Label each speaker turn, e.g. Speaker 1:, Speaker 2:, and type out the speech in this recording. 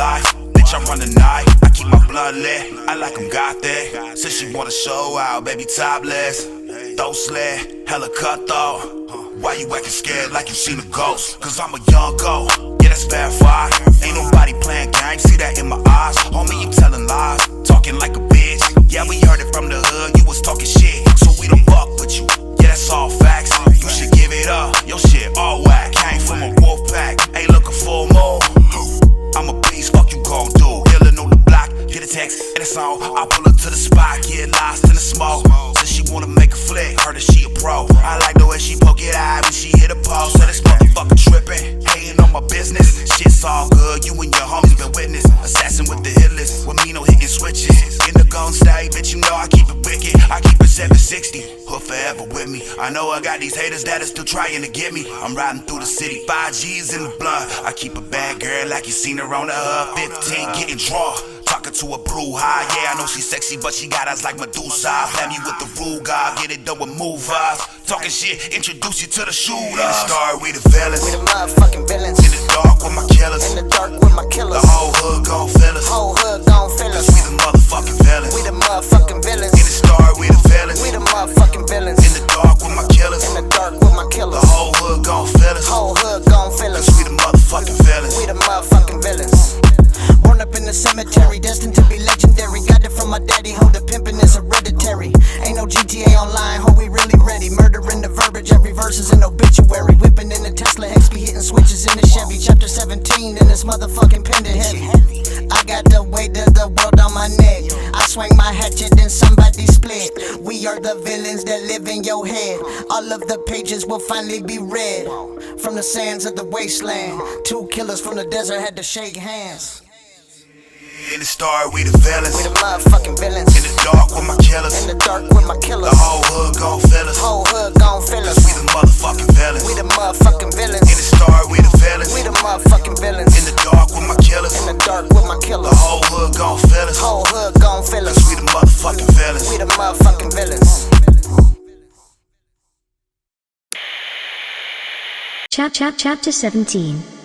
Speaker 1: Bitch, I'm running night. I keep my blood lit. I like 'em got there. Said she wanna show out, baby, topless. Throw sled, hella cut though. Why you acting scared like you seen a ghost? Cause I'm a young go. Yeah, that's bad fire. Ain't nobody playing games. See that in my eyes. Homie, you telling lies. Talking like a bitch. Yeah, we heard it from the hood. You was talking shit. So we don't fuck with you. Yeah, that's all facts. You should give it up. Your shit all whack. Came from a wolf pack. Ain't looking for more. Text and it's on. I pull up to the spot. Get lost in the smoke. Said she wanna make a flick. Heard that she a pro. I like the way she poke it out when she hit a pose. Said this motherfucker trippin'. Hating on my business. Shit's all good. You and your homies been witness. Assassin with the hit list. With me no hitting switches. In the gun stay, bitch, you know I keep it wicked. I keep it 760. Hood forever with me. I know I got these haters that are still trying to get me. I'm riding through the city. Five G's in the blood. I keep a bad girl like you seen her on the hood. 15 getting draw. Talking to a brew high, yeah, I know she's sexy, but she got eyes like Medusa. Flam you with the Ruger, get it done with move us. Talking shit, introduce you to the shooter. In the star, we the villains.
Speaker 2: We the motherfucking villains.
Speaker 1: In the dark with my killers.
Speaker 2: In the dark with my killers.
Speaker 1: The whole hood gon' feel us.
Speaker 2: Whole hood gon' feel us.
Speaker 1: Cause we the motherfucking villains.
Speaker 2: We the motherfucking villains.
Speaker 1: In the star, we the villains.
Speaker 2: We the motherfucking villains.
Speaker 1: In the dark with my killers.
Speaker 2: In the dark with my killers.
Speaker 1: The whole hood gon' feel us.
Speaker 2: Whole hood gon' feel us.
Speaker 1: Cause we the motherfucking villains.
Speaker 2: We the motherfucking villains. Up in the cemetery, destined to be legendary. Got it from my daddy, hold the pimpin' is hereditary. Ain't no GTA online, ho, we really ready. Murdering the verbiage, every verse is an obituary. Whipping in the Tesla, X be hitting switches in the Chevy. Chapter 17, and this motherfucking pendant heavy. I got the weight of the world on my neck. I swing my hatchet, then somebody split. We are the villains that live in your head. All of the pages will finally be read. From the sands of the wasteland, two killers from the desert had to shake hands.
Speaker 1: In the star, we the villains.
Speaker 2: We the motherfucking villains.
Speaker 1: In the dark with my killers.
Speaker 2: In the dark with my killers.
Speaker 1: The whole hood gon' feel us.
Speaker 2: Whole hood gon' feel us.
Speaker 1: Cause we the motherfucking villains.
Speaker 2: We the motherfucking villains.
Speaker 1: In the star, we the villains.
Speaker 2: We the motherfucking villains.
Speaker 1: In the dark with my killers.
Speaker 2: In the dark with my killers.
Speaker 1: The whole hood gon' feel us.
Speaker 2: Whole hood gon' feel us.
Speaker 1: Cause we the motherfucking villains.
Speaker 2: We the motherfucking villains.
Speaker 3: Chap chap chapter 17